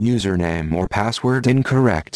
Username or password incorrect.